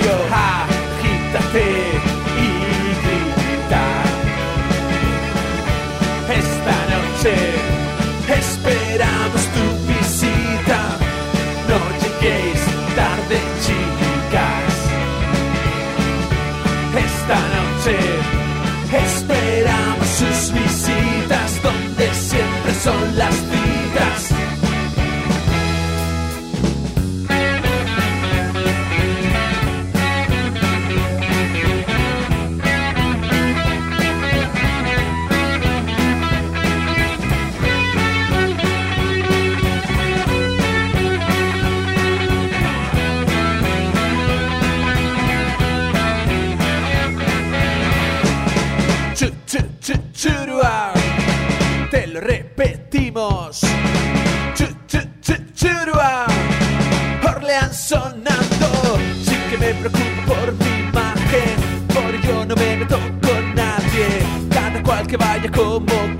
escenario, agítate y grita. Esta noche esperamos tu visita, no lleguéis tarde chicas. Esta noche esperamos sus visitas donde siempre son las como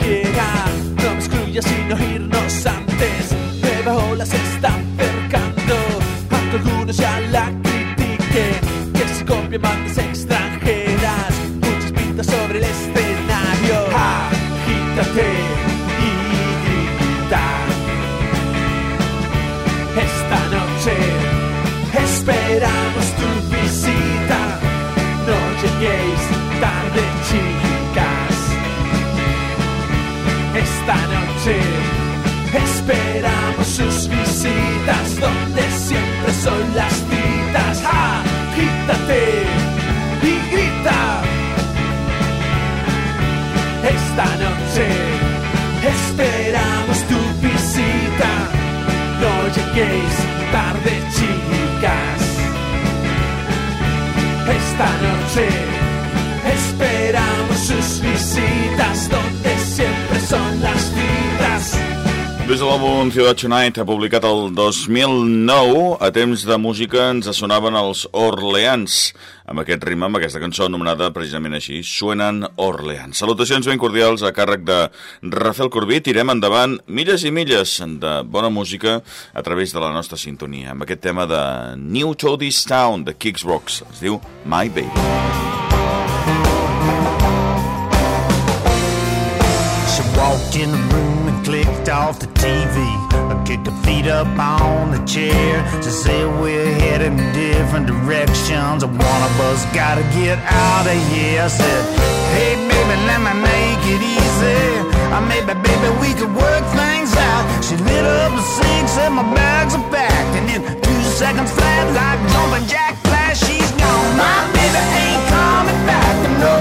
esperamos tu visita. No lleguéis tarde, chicas. Esta noche Des de l'àlbum Ciudad Tonight, publicat el 2009, a temps de música ens sonaven els Orleans, amb aquest ritme, amb aquesta cançó anomenada precisament així, Suenen Orleans. Salutacions ben cordials a càrrec de Rafael Corbí. Tirem endavant milles i milles de bona música a través de la nostra sintonia, amb aquest tema de New Toadies Town, de Kicks Rocks. Es diu My Baby. She walked in the off the TV. I kicked her feet up on the chair. She said we're heading in different directions. One of us gotta get out of here. I said, Hey baby, let me make it easy. I maybe baby we could work things out. She lit up the sink, said my bags are packed, and in two seconds flat like jumping jack flash, she's gone. My baby ain't coming back. No,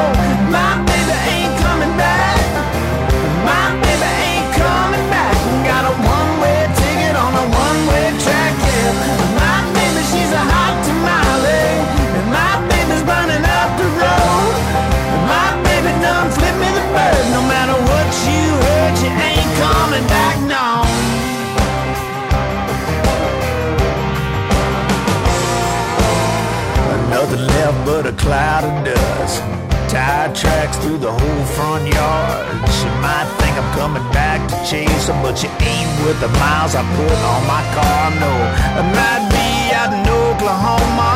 cloud of dust. Tire tracks through the whole front yard. She might think I'm coming back to chase her, but she ain't with the miles I put on my car. No, I might be out in Oklahoma,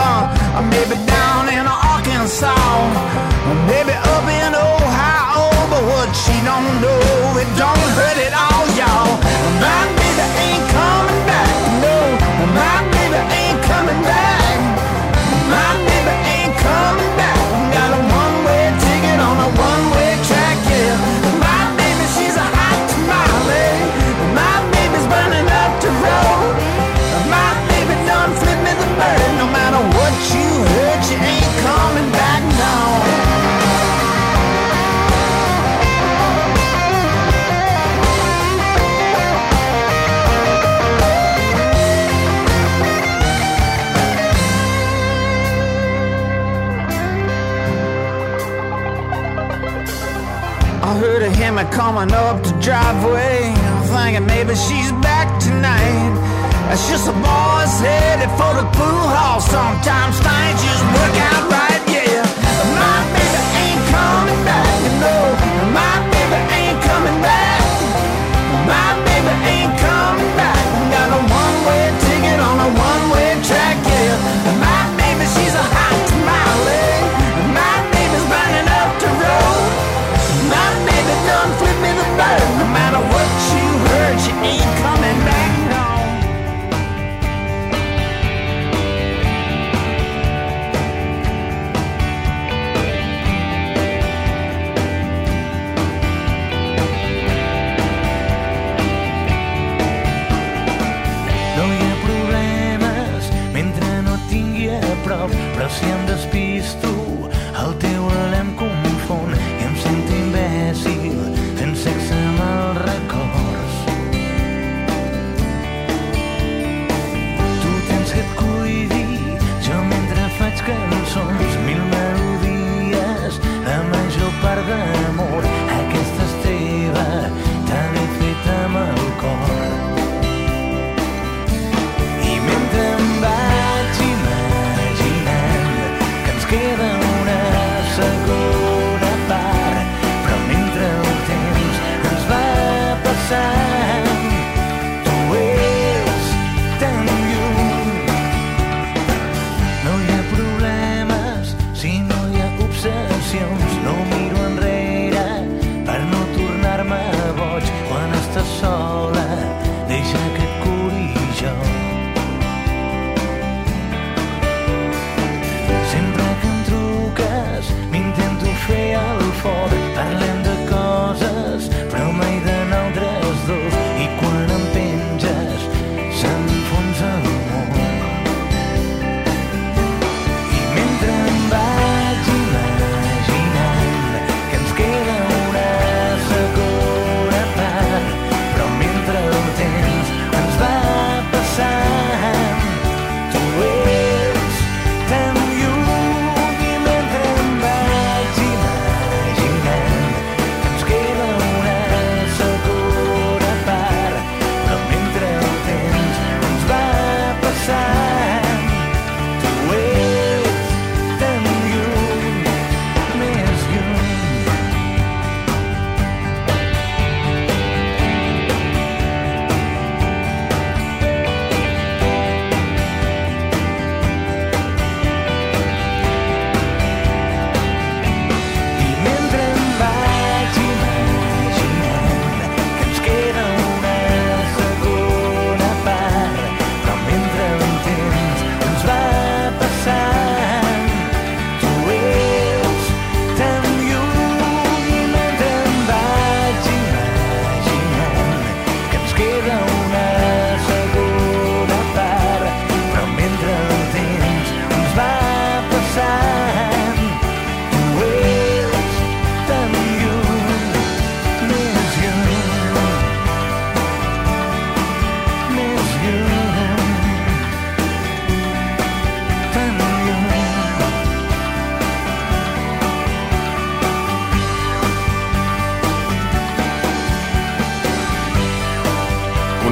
or maybe down in Arkansas, or maybe up in Ohio. But what she don't know, coming up the driveway. Thinking maybe she's back tonight. It's just a boy's headed for the pool hall. Sometimes things just work out right.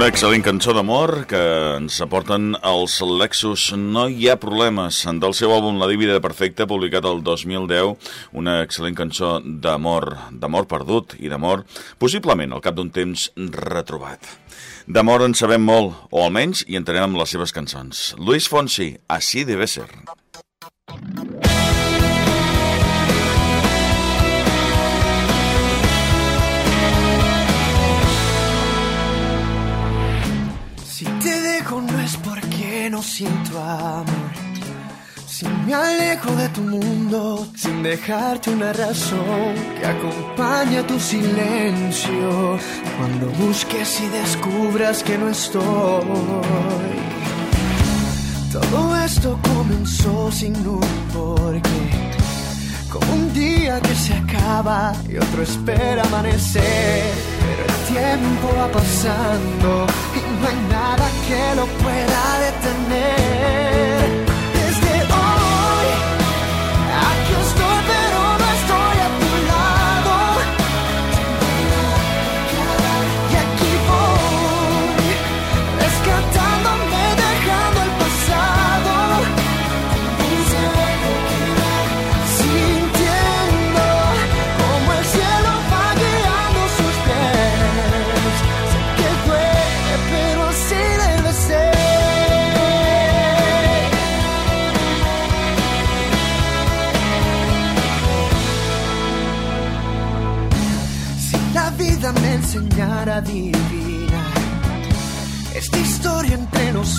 una excel·lent cançó d'amor que ens aporten els Lexus. No hi ha problemes. Del seu àlbum La Divida Perfecta publicat el 2010 una excel·lent cançó d'amor d'amor perdut i d'amor possiblement al cap d'un temps retrobat. D'amor en sabem molt o almenys hi entenem amb les seves cançons. Luis Fonsi, Así debe ser. Música no siento amor. Si me alejo de tu mundo sin dejarte una razón que acompaña tu silencio cuando busques y descubras que no estoy. Todo esto comenzó sin un porqué. Como un día que se acaba y otro espera amanecer. Pero el tiempo va pasando no hay nada que lo pueda detener.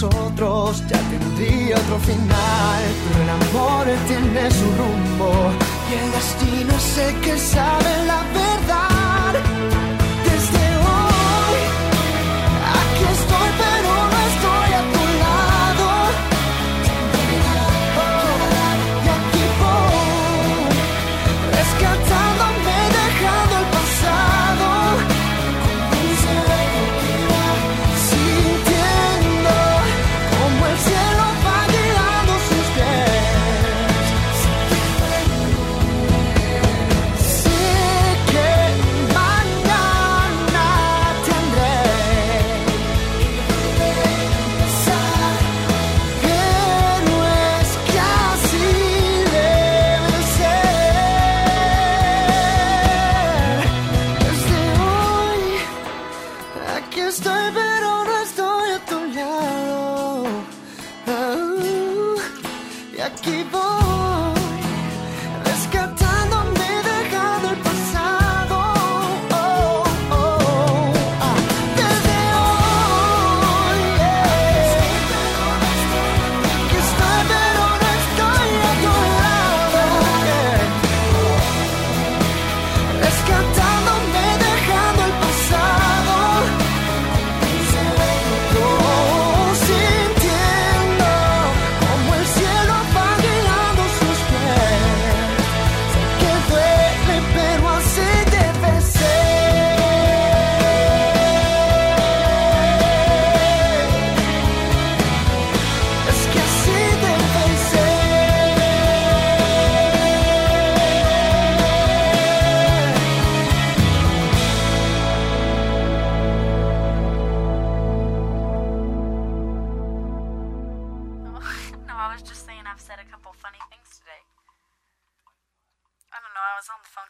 nosotros ya tendría otro final. Pero el amor tiene su rumbo y el destino sé que sabe la verdad. estoy, pero no estoy a tu lado. Ah, y aquí voy.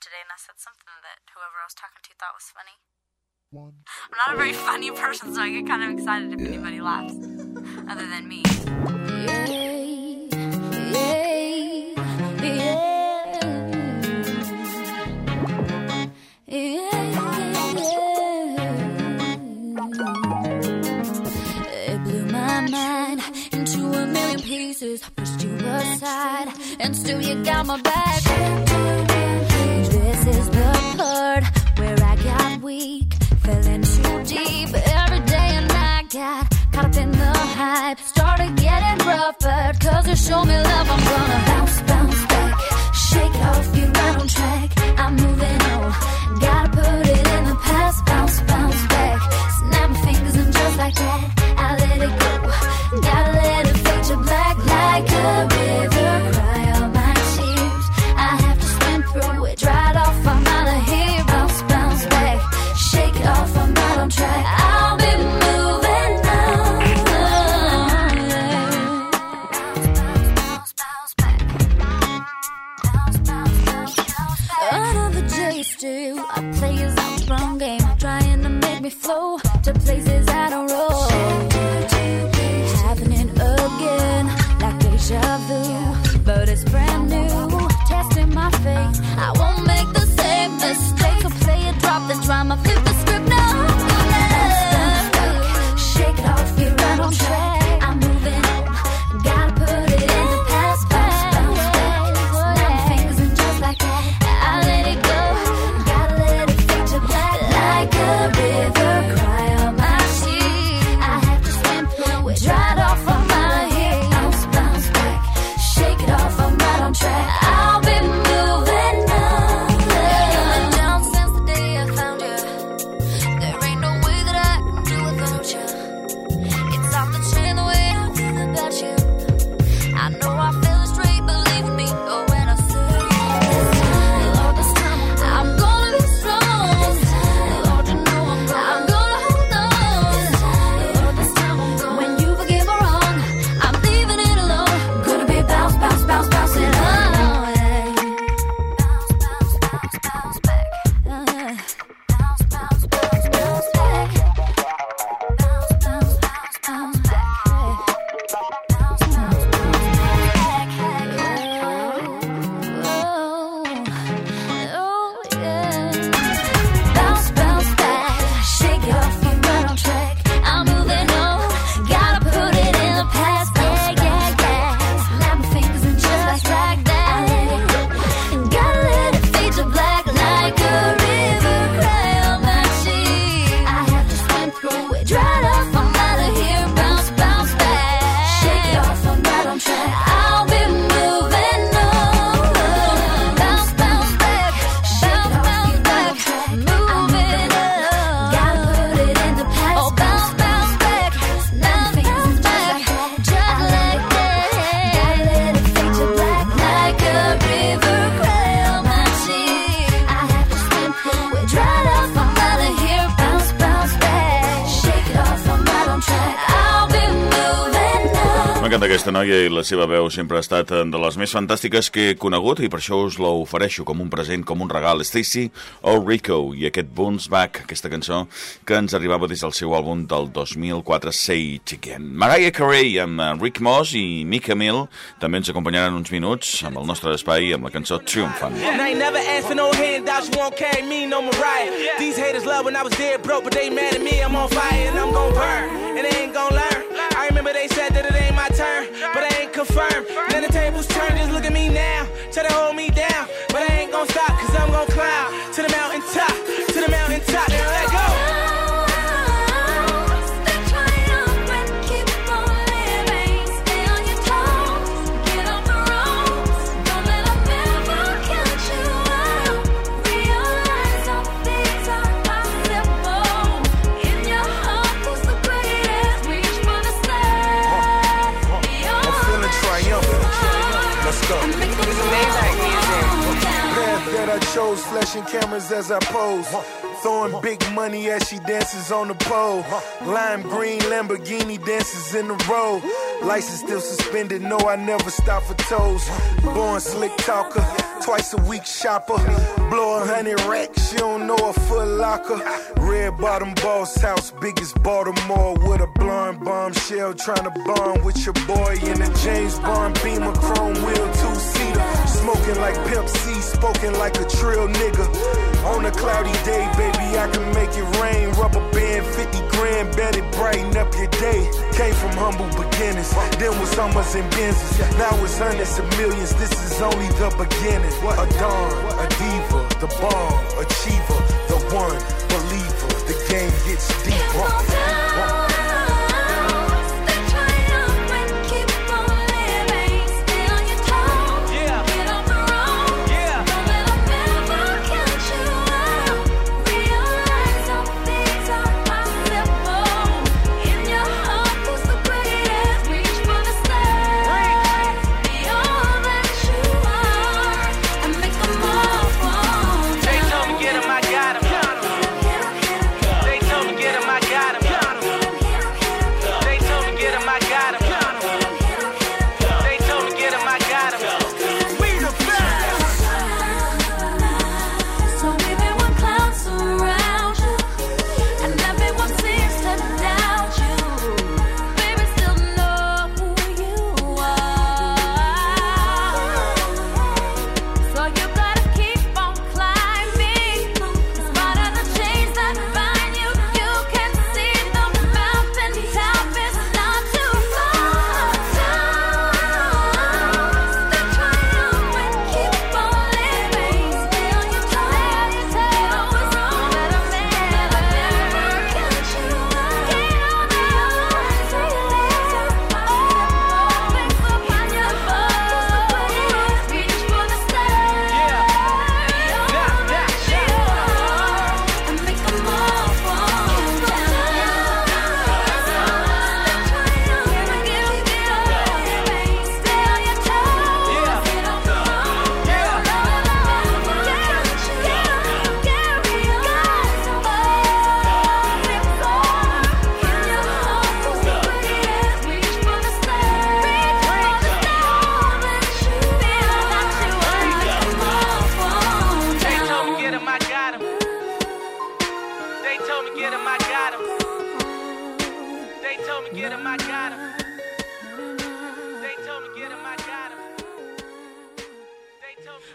today and I said something that whoever I was talking to thought was funny. One. I'm not a very funny person, so I get kind of excited if yeah. anybody laughs other than me. Yeah, yeah, into a million pieces. Pushed you aside, and still you got my back where I got weak, feeling too deep every day, and I got caught up in the hype. Started getting rough, but cause you show me love, I'm gonna. M'encanta aquesta noia i la seva veu sempre ha estat de les més fantàstiques que he conegut i per això us l'ofereixo com un present, com un regal. Stacy O'Rico i aquest Bones Back, aquesta cançó que ens arribava des del seu àlbum del 2004, Say Chicken. Mariah Carey amb eh, Rick Moss i Mika Mill també ens acompanyaran uns minuts amb el nostre espai amb la cançó Triumphant. And I never asked for no handouts, you won't carry me, no Mariah. These haters love when I was dead broke, but they mad at me, I'm on fire and I'm gon' burn. And they ain't gon' learn. I remember they said that it ain't my turn, but I ain't confirmed. Then the tables turn, just look at me now. Try to hold me down, but I ain't gon' stop, cause I'm gon' climb to the mountain top, as I pose. Throwing big money as she dances on the pole. Lime green Lamborghini dances in the road. License still suspended, no, I never stop for toes. Born slick talker, twice a week shopper. Blow a hundred racks, you don't know a foot locker. Red bottom boss house, biggest Baltimore with a blonde bombshell. Trying to bond with your boy in a James Bond beamer, chrome wheel, two seater. Smoking like Pimp C, spoken like a trill nigga. On a cloudy day, baby, I can make it rain. Rubber band, 50 grand, bet it brighten up your day. Came from humble beginnings, then was Hummers and Benzes. Now it's hundreds of millions, this is only the beginning. A dawn, a diva, the bomb, achiever, the one believer. The game gets deeper.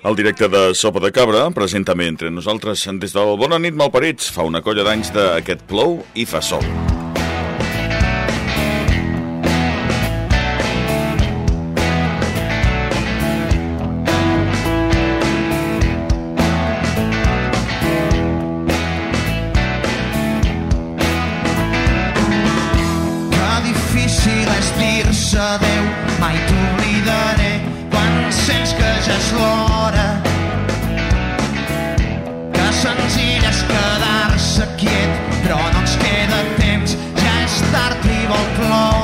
El directe de Sopa de Cabra presenta també entre nosaltres des del Bona nit Malparits fa una colla d'anys d'aquest plou i fa sol. Que difícil és dir-se mai t'oblidaré quan sents que ja és l'hora. Tard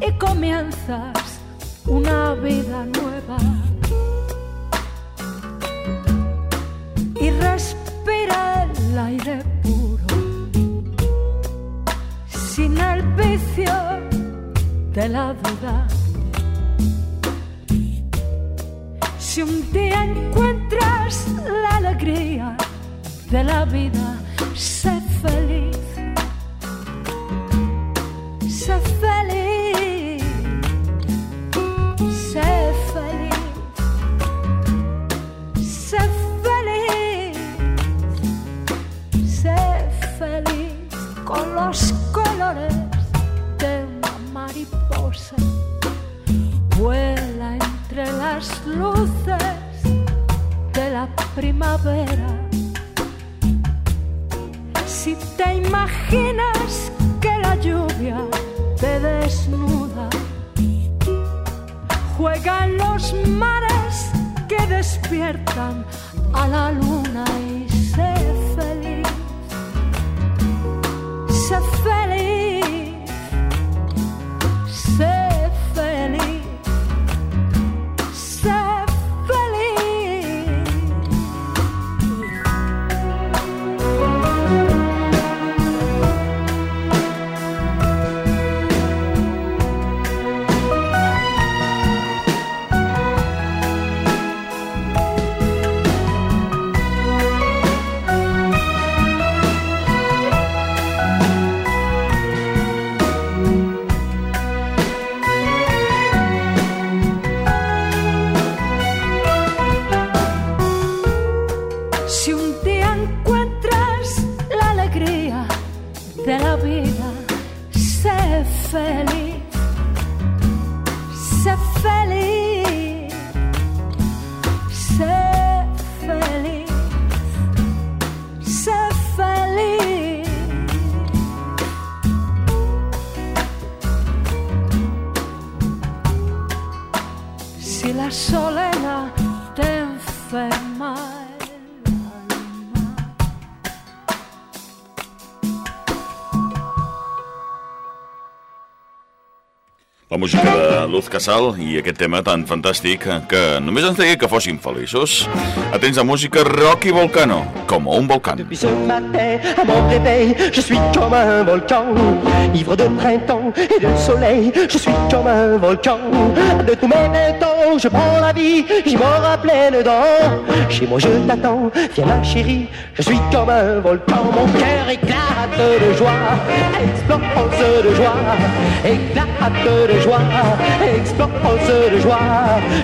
y comienzas una vida nueva. Y respira el aire puro, sin el vicio de la duda. Si un día encuentras la alegría de la vida, sé feliz. Las luces de la primavera. Si te imaginas que la lluvia te desnuda, juega en los mares que despiertan a la luna y sé Luz Casal i aquest tema tan fantàstic que només ens deia que fóssim feliços. Atents a música Rocky Volcano, com un volcán. Depuis ce matin, à mon réveil, je suis comme un volcan. Ivre de printemps et de soleil, je suis comme un volcan. De tous mes ans, je prends la vie, j'y à pleines dents. Chez moi, je t'attends, viens ma chérie, je suis comme un volcan. Mon cœur éclate de joie, explose de joie, éclate de joie, explose de joie.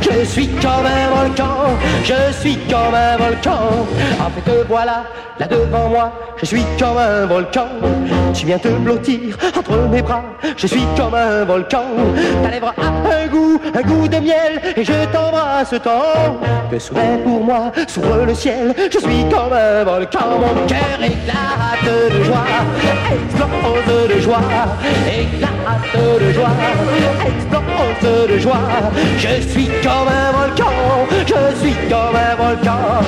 Je suis comme un volcan, je suis comme un volcan. En fait, te voilà, là devant moi, je suis comme un volcan. Tu viens te blottir entre mes bras, je suis comme un volcan. Ta lèvre a un goût, un goût de miel, et je t'embrasse tant. Que soudain pour moi s'ouvre le ciel, je suis comme un volcan. Mon cœur éclate de joie, explose de joie, éclate de joie, explose Je suis comme un volcan, je suis comme un volcan.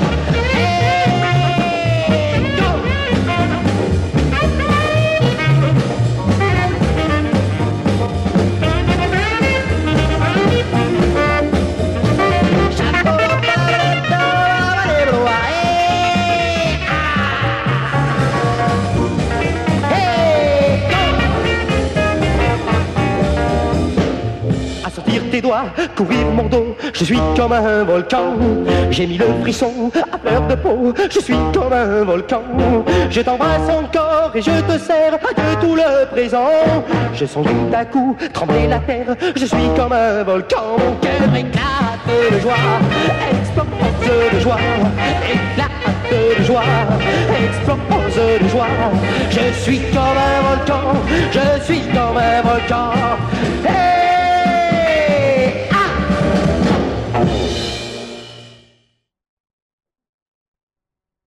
Doigts courir mon dos, je suis comme un volcan. J'ai mis le frisson à fleur de peau, je suis comme un volcan. Je t'embrasse encore et je te serre de tout le présent. Je sens tout à coup trembler la terre, je suis comme un volcan. Mon cœur éclate de joie, explose de joie, éclate de joie, explose de joie. Je suis comme un volcan, je suis comme un volcan.